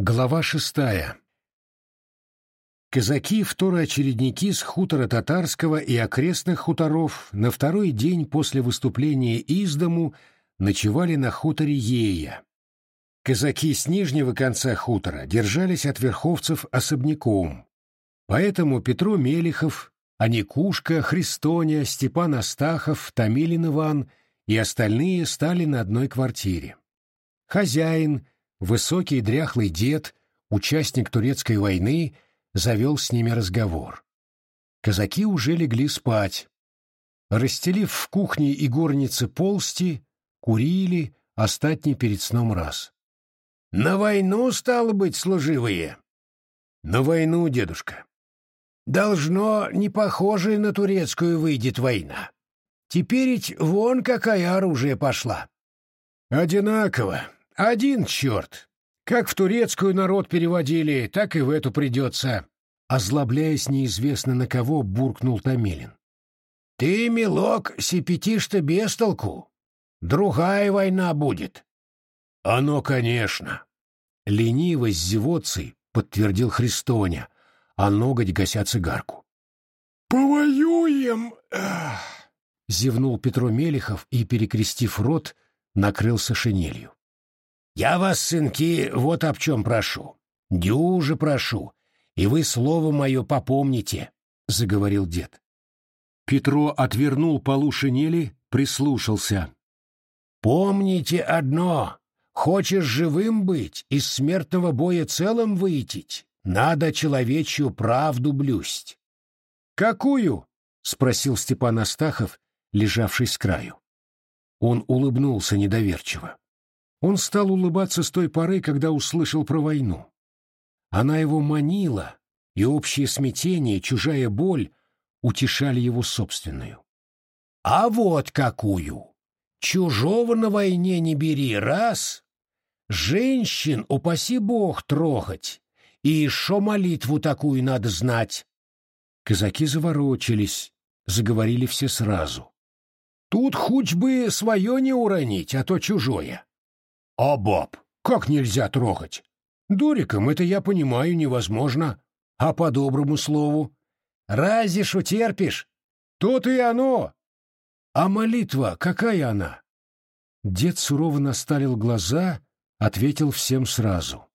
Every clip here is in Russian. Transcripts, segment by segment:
Глава шестая. Казаки-второочередники с хутора татарского и окрестных хуторов на второй день после выступления из дому ночевали на хуторе Ея. Казаки с нижнего конца хутора держались от верховцев особняком. Поэтому Петро Мелихов, Аникушка, Христоня, Степан Астахов, Томилин Иван и остальные стали на одной квартире. Хозяин — Высокий дряхлый дед, участник турецкой войны, завел с ними разговор. Казаки уже легли спать. Расстелив в кухне и горнице полсти, курили, остатни перед сном раз. — На войну, стало быть, служивые? — На войну, дедушка. — Должно, не похожая на турецкую выйдет война. Теперь ведь вон какая оружие пошла. — Одинаково, один черт! Как в турецкую народ переводили, так и в эту придется. Озлобляясь неизвестно на кого, буркнул Томилин. Ты, милок, сипятишь-то без толку. Другая война будет. Оно, конечно. Лениво с зевоцей подтвердил Христоня, а ноготь гася цигарку. «Повоюем!» — зевнул Петро Мелехов и, перекрестив рот, накрылся шинелью. Я вас, сынки, вот об чем прошу. Дюже прошу, и вы слово мое попомните, — заговорил дед. Петро отвернул полу шинели, прислушался. «Помните одно. Хочешь живым быть, из смертного боя целым выйти, надо человечью правду блюсть». «Какую?» — спросил Степан Астахов, лежавший с краю. Он улыбнулся недоверчиво. Он стал улыбаться с той поры, когда услышал про войну. Она его манила, и общее смятение, чужая боль утешали его собственную. «А вот какую! Чужого на войне не бери, раз! Женщин, упаси бог, трогать! И шо молитву такую надо знать!» Казаки заворочились, заговорили все сразу. «Тут хоть бы свое не уронить, а то чужое!» А баб, как нельзя трогать? Дуриком это я понимаю невозможно. А по доброму слову? Разве ж утерпишь? Тут и оно. А молитва, какая она? Дед сурово насталил глаза, ответил всем сразу.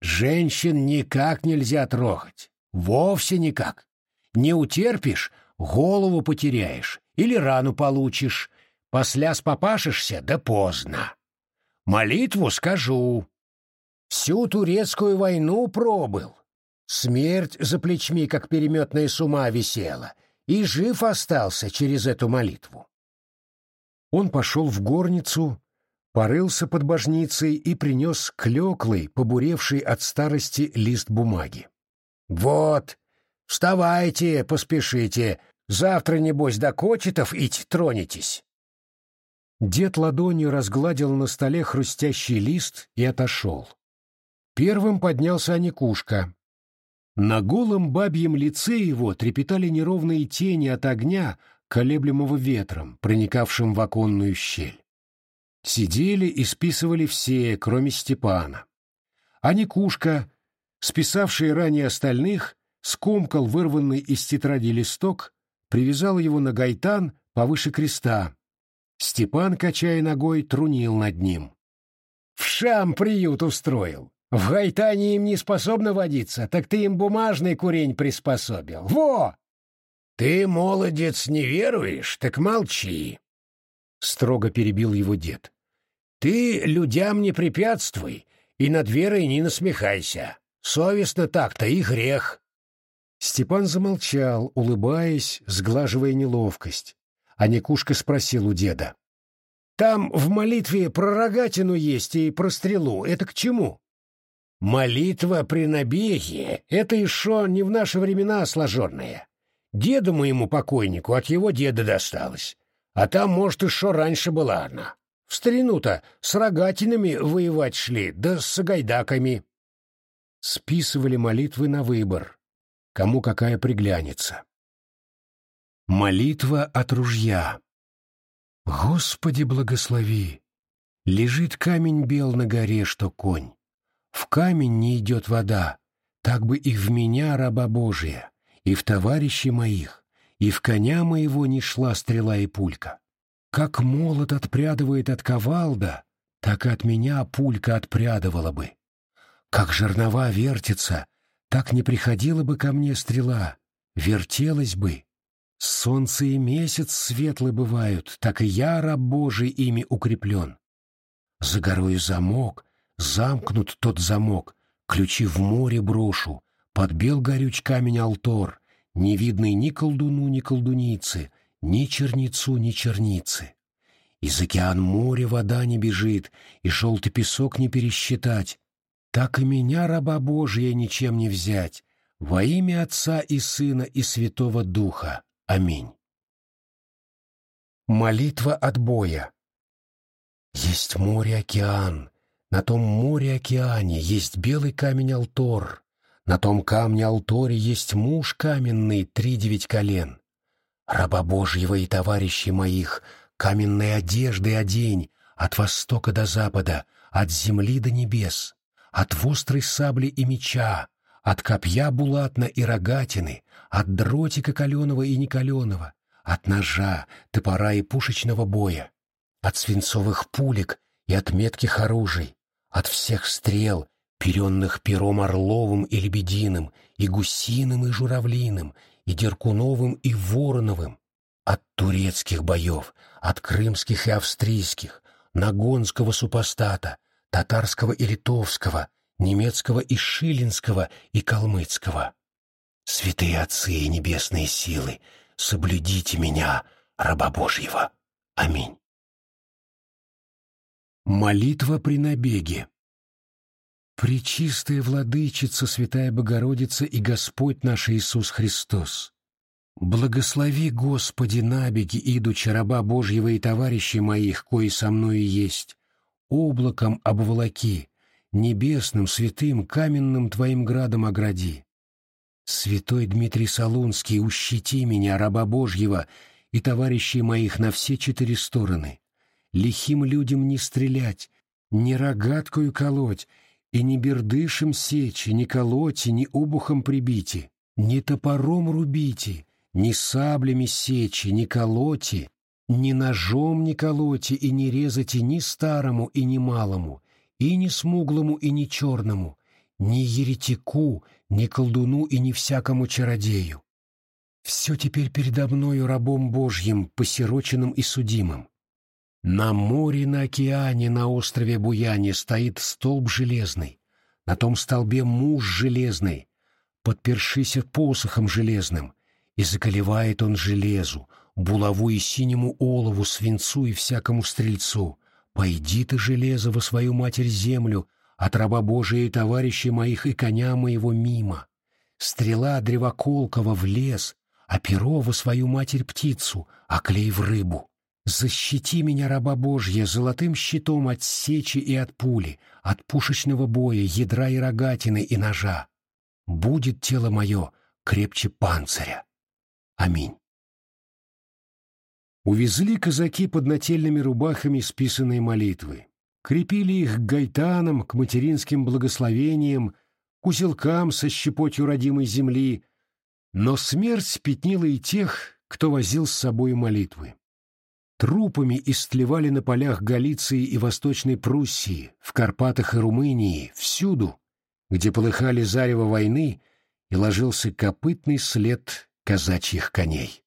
Женщин никак нельзя трогать. Вовсе никак. Не утерпишь, голову потеряешь или рану получишь. Посля спопашешься, да поздно. Молитву скажу. Всю турецкую войну пробыл. Смерть за плечми, как переметная с висела, и жив остался через эту молитву. Он пошел в горницу, порылся под божницей и принес клеклый, побуревший от старости лист бумаги. «Вот, вставайте, поспешите, завтра, небось, до Кочетов идти тронетесь». Дед ладонью разгладил на столе хрустящий лист и отошел. Первым поднялся Аникушка. На голом бабьем лице его трепетали неровные тени от огня, колеблемого ветром, проникавшим в оконную щель. Сидели и списывали все, кроме Степана. Аникушка, списавший ранее остальных, скомкал вырванный из тетради листок, привязал его на гайтан повыше креста, Степан, качая ногой, трунил над ним. «В шам приют устроил. В Гайтане им не способно водиться, так ты им бумажный курень приспособил. Во!» «Ты, молодец, не веруешь, так молчи!» Строго перебил его дед. «Ты людям не препятствуй и над верой не насмехайся. Совестно так-то и грех». Степан замолчал, улыбаясь, сглаживая неловкость а Никушка спросил у деда. «Там в молитве про рогатину есть и про стрелу. Это к чему?» «Молитва при набеге — это еще не в наши времена сложенная. Деду моему покойнику от его деда досталось. А там, может, еще раньше была она. В старину-то с рогатинами воевать шли, да с сагайдаками». Списывали молитвы на выбор, кому какая приглянется. Молитва от ружья. Господи, благослови! Лежит камень бел на горе, что конь. в камень не идет вода, так бы и в меня, раба Божия, и в товарищей моих, и в коня моего не шла стрела и пулька. Как молот отпрядывает от ковалда, так и от меня пулька отпрядывала бы. Как жернова вертится, так не приходила бы ко мне стрела, вертелась бы. Солнце и месяц светлы бывают, так и я, раб Божий, ими укреплен. За горою замок, замкнут тот замок, ключи в море брошу, подбел горюч камень алтор, не видный ни колдуну, ни колдуницы, ни черницу, ни черницы. Из океан моря вода не бежит, и желтый песок не пересчитать. Так и меня, раба Божия, ничем не взять. Во имя Отца и Сына и Святого Духа. Аминь. Молитва отбоя. Есть море-океан, на том море-океане есть белый камень-алтор, на том камне-алторе есть муж каменный, три девять колен. Раба Божьего и товарищей моих, каменной одежды одень, от востока до запада, от земли до небес, от вострой сабли и меча, от копья булатна и рогатины, от дротика каленого и некаленого, от ножа, топора и пушечного боя, от свинцовых пулек и от метких оружий, от всех стрел, перенных пером орловым и лебединым, и гусиным и журавлиным, и деркуновым и вороновым, от турецких боев, от крымских и австрийских, нагонского супостата, татарского и литовского, немецкого и шилинского и калмыцкого. Святые отцы и небесные силы, соблюдите меня, раба Божьего. Аминь. Молитва при набеге. Пречистая Владычица, Святая Богородица и Господь наш Иисус Христос, благослови, Господи, набеги, идучи раба Божьего и товарищей моих, кои со мною есть, облаком обволоки, небесным, святым, каменным Твоим градом огради. Святой Дмитрий Солунский, ущити меня, раба Божьего, и товарищей моих на все четыре стороны, лихим людям не стрелять, не рогаткою колоть, и ни бердышем сечи, ни колоти, ни обухом прибити, ни топором рубите, ни саблями сечи, ни колоти, ни ножом не колоти и не резати ни старому и ни малому, и ни смуглому и ни черному, ни еретику, ни колдуну и ни всякому чародею. Все теперь передо мною рабом Божьим, посироченным и судимым. На море, на океане, на острове Буяне стоит столб железный. На том столбе муж железный, подпершися посохом железным, и заколевает он железу, булаву и синему олову, свинцу и всякому стрельцу. Пойди ты, железо, во свою матерь землю, от раба Божия и товарищей моих и коня моего мимо. Стрела древоколкова в лес, а перо во свою матерь птицу, а клей в рыбу. Защити меня, раба Божья, золотым щитом от сечи и от пули, от пушечного боя, ядра и рогатины и ножа. Будет тело мое крепче панциря. Аминь. Увезли казаки под нательными рубахами списанные молитвы. Крепили их к гайтанам, к материнским благословениям, к узелкам со щепотью родимой земли, но смерть пятнила и тех, кто возил с собой молитвы. Трупами истлевали на полях Галиции и Восточной Пруссии, в Карпатах и Румынии, всюду, где полыхали зарево войны и ложился копытный след казачьих коней.